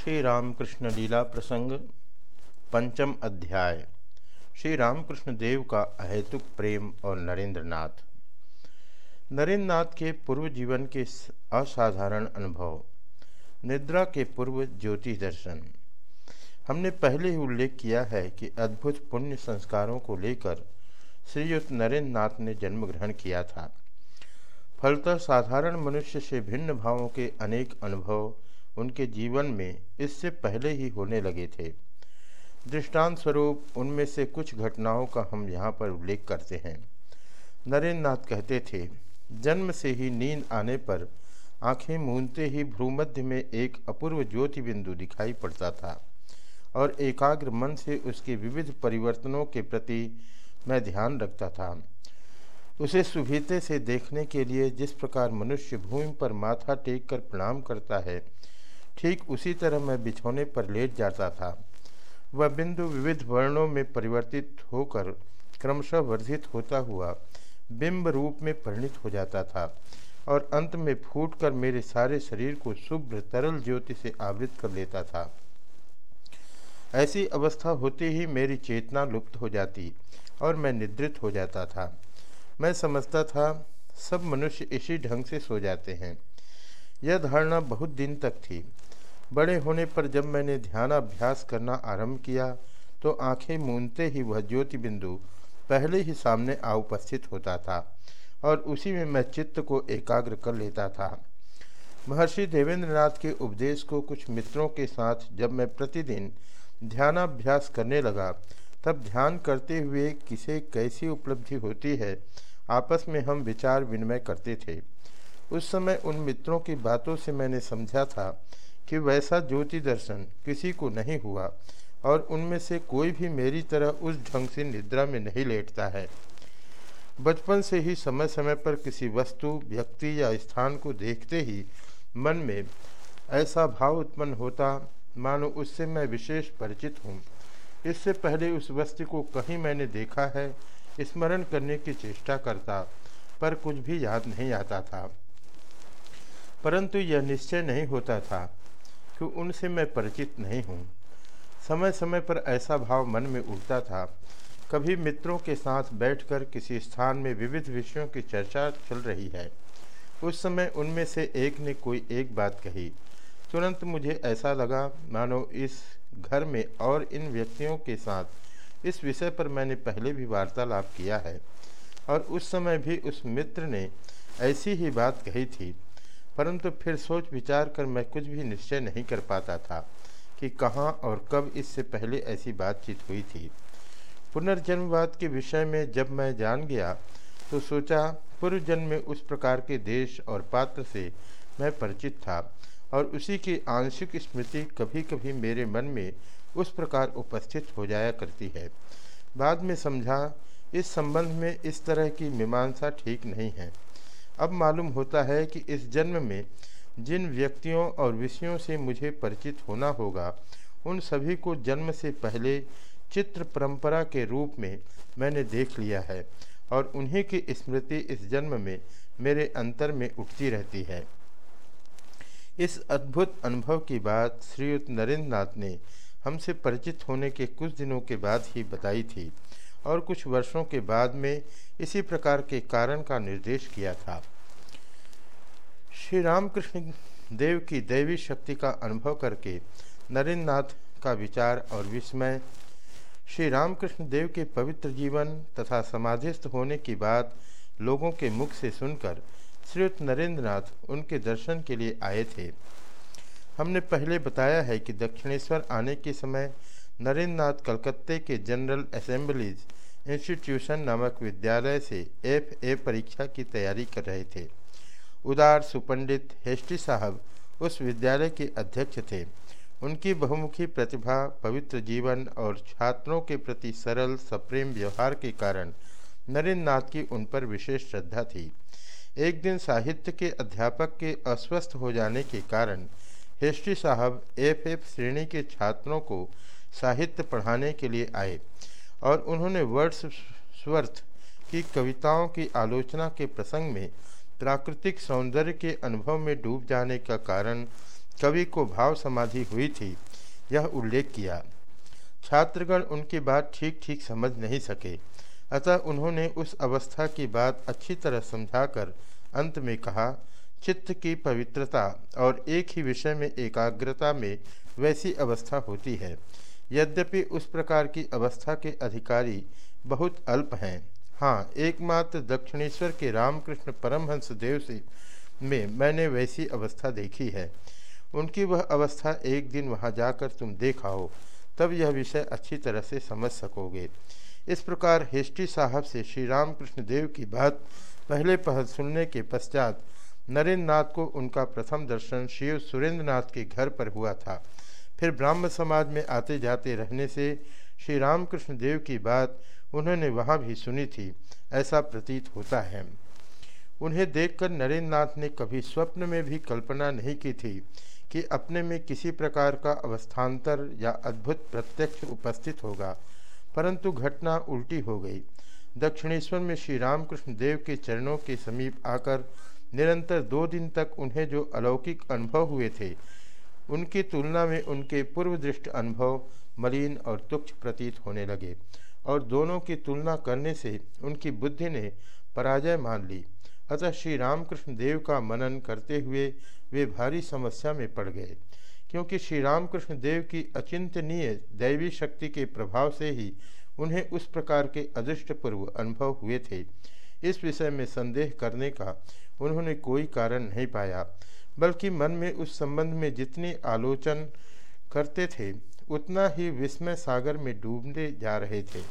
श्री रामकृष्ण लीला प्रसंग पंचम अध्याय। श्री रामकृष्ण देव का अहेतुक प्रेम और नरेंद्र नाथ नरेंद्र नाथ के पूर्व जीवन के असाधारण अनुभव। निद्रा के पूर्व ज्योति दर्शन। हमने पहले ही उल्लेख किया है कि अद्भुत पुण्य संस्कारों को लेकर श्रीयुक्त नरेंद्र नाथ ने जन्म ग्रहण किया था। फलतः साधारण मनुष्य से भिन्न भावों के अनेक अनुभव उनके जीवन में इससे पहले ही होने लगे थे। दृष्टांत स्वरूप उनमें से कुछ घटनाओं का हम यहाँ पर उल्लेख करते हैं। नरेंद्र नाथ कहते थे, जन्म से ही नींद आने पर आँखें मूंदते ही भ्रूमध्य में एक अपूर्व ज्योति बिंदु दिखाई पड़ता था और एकाग्र मन से उसके विविध परिवर्तनों के प्रति मैं ध्यान रखता था। उसे सुभीते से देखने के लिए जिस प्रकार मनुष्य भूमि पर माथा टेक कर प्रणाम करता है ठीक उसी तरह मैं बिछौने पर लेट जाता था। वह बिंदु विविध वर्णों में परिवर्तित होकर क्रमशः वर्धित होता हुआ बिंब रूप में परिणित हो जाता था और अंत में फूटकर मेरे सारे शरीर को शुभ्र तरल ज्योति से आवृत कर लेता था। ऐसी अवस्था होते ही मेरी चेतना लुप्त हो जाती और मैं निद्रित हो जाता था। मैं समझता था, सब मनुष्य इसी ढंग से सो जाते हैं। यह धारणा बहुत दिन तक थी। बड़े होने पर जब मैंने ध्यानाभ्यास करना आरंभ किया तो आँखें मूंदते ही वह ज्योति बिंदु पहले ही सामने आ उपस्थित होता था और उसी में मैं चित्त को एकाग्र कर लेता था। महर्षि देवेंद्रनाथ के उपदेश को कुछ मित्रों के साथ जब मैं प्रतिदिन ध्यानाभ्यास करने लगा, तब ध्यान करते हुए किसे कैसी उपलब्धि होती है, आपस में हम विचार विनिमय करते थे। उस समय उन मित्रों की बातों से मैंने समझा था कि वैसा ज्योति दर्शन किसी को नहीं हुआ और उनमें से कोई भी मेरी तरह उस ढंग से निद्रा में नहीं लेटता है। बचपन से ही समय समय पर किसी वस्तु, व्यक्ति या स्थान को देखते ही मन में ऐसा भाव उत्पन्न होता, मानो उससे मैं विशेष परिचित हूँ। इससे पहले उस वस्तु को कहीं मैंने देखा है, स्मरण करने की चेष्टा करता, पर कुछ भी याद नहीं आता था। परंतु यह निश्चय नहीं होता था कि उनसे मैं परिचित नहीं हूँ। समय समय पर ऐसा भाव मन में उठता था। कभी मित्रों के साथ बैठकर किसी स्थान में विविध विषयों की चर्चा चल रही है। उस समय उनमें से एक ने कोई एक बात कही। तुरंत मुझे ऐसा लगा, मानो इस घर में और इन व्यक्तियों के साथ इस विषय पर मैंने पहले भी वार्तालाप किया है। और उस समय भी उस मित्र ने ऐसी ही बात कही थी। परंतु फिर सोच विचार कर मैं कुछ भी निश्चय नहीं कर पाता था कि कहाँ और कब इससे पहले ऐसी बातचीत हुई थी। पुनर्जन्मवाद के विषय में जब मैं जान गया तो सोचा पूर्व जन्म में उस प्रकार के देश और पात्र से मैं परिचित था और उसी की आंशिक स्मृति कभी कभी मेरे मन में उस प्रकार उपस्थित हो जाया करती है। बाद में समझा, इस संबंध में इस तरह की मीमांसा ठीक नहीं है। अब मालूम होता है कि इस जन्म में जिन व्यक्तियों और विषयों से मुझे परिचित होना होगा, उन सभी को जन्म से पहले चित्र परंपरा के रूप में मैंने देख लिया है और उन्हीं की स्मृति इस जन्म में मेरे अंतर में उठती रहती है। इस अद्भुत अनुभव की बात श्रीयुक्त नरेंद्र नाथ ने हमसे परिचित होने के कुछ दिनों के बाद ही बताई थी। और कुछ वर्षों के बाद में इसी प्रकार के कारण का निर्देश किया था। श्री रामकृष्ण देव की दैवी शक्ति का अनुभव करके नरेंद्र का विचार और विस्मय श्री रामकृष्ण देव के पवित्र जीवन तथा समाधिस्थ होने की बात लोगों के मुख से सुनकर श्रीयुक्त नरेंद्र नाथ उनके दर्शन के लिए आए थे। हमने पहले बताया है कि दक्षिणेश्वर आने के समय नरेंद्र नाथ कलकत्ते के जनरल असेंबलीज इंस्टीट्यूशन नामक विद्यालय से एफ़ ए परीक्षा की तैयारी कर रहे थे। उदार सुपंडित हेस्टी साहब उस विद्यालय के अध्यक्ष थे। उनकी बहुमुखी प्रतिभा, पवित्र जीवन और छात्रों के प्रति सरल, सप्रेम व्यवहार के कारण नरेंद्र नाथ की उन पर विशेष श्रद्धा थी। एक दिन साहित्य के अध्यापक के अस्वस्थ हो जाने के कारण हेस्टी साहब एफ़ एफ़ श्रेणी के छात्रों को साहित्य पढ़ाने के लिए आए और उन्होंने वर्ड्स स्वर्थ की कविताओं की आलोचना के प्रसंग में प्राकृतिक सौंदर्य के अनुभव में डूब जाने का कारण कवि को भाव समाधि हुई थी, यह उल्लेख किया। छात्रगण उनकी बात ठीक ठीक समझ नहीं सके, अतः उन्होंने उस अवस्था की बात अच्छी तरह समझाकर अंत में कहा, चित्त की पवित्रता और एक ही विषय में एकाग्रता में वैसी अवस्था होती है। यद्यपि उस प्रकार की अवस्था के अधिकारी बहुत अल्प हैं। हाँ एकमात्र दक्षिणेश्वर के रामकृष्ण परमहंस देव से में मैंने वैसी अवस्था देखी है। उनकी वह अवस्था एक दिन वहाँ जाकर तुम देखाओ तब यह विषय अच्छी तरह से समझ सकोगे। इस प्रकार हिस्ट्री साहब से श्री रामकृष्ण देव की बात पहले पहल सुनने के पश्चात नरेंद्र नाथ को उनका प्रथम दर्शन शिव सुरेंद्र नाथ के घर पर हुआ था। फिर ब्राह्म समाज में आते जाते रहने से श्री रामकृष्ण देव की बात उन्होंने वहाँ भी सुनी थी, ऐसा प्रतीत होता है। उन्हें देखकर नरेंद्र नाथ ने कभी स्वप्न में भी कल्पना नहीं की थी कि अपने में किसी प्रकार का अवस्थान्तर या अद्भुत प्रत्यक्ष उपस्थित होगा, परंतु घटना उल्टी हो गई। दक्षिणेश्वर में श्री रामकृष्ण देव के चरणों के समीप आकर निरंतर दो दिन तक उन्हें जो अलौकिक अनुभव हुए थे उनकी तुलना में उनके पूर्व दृष्ट अनुभव मलिन और तुक्ष प्रतीत होने लगे और दोनों की तुलना करने से उनकी बुद्धि ने पराजय मान ली। अतः श्री रामकृष्ण देव का मनन करते हुए वे भारी समस्या में पड़ गए, क्योंकि श्री रामकृष्ण देव की अचिंतनीय दैवी शक्ति के प्रभाव से ही उन्हें उस प्रकार के अदृष्टपूर्व अनुभव हुए थे। इस विषय में संदेह करने का उन्होंने कोई कारण नहीं पाया। बल्कि मन में उस संबंध में जितनी आलोचन करते थे, उतना ही विस्मय सागर में डूबने जा रहे थे।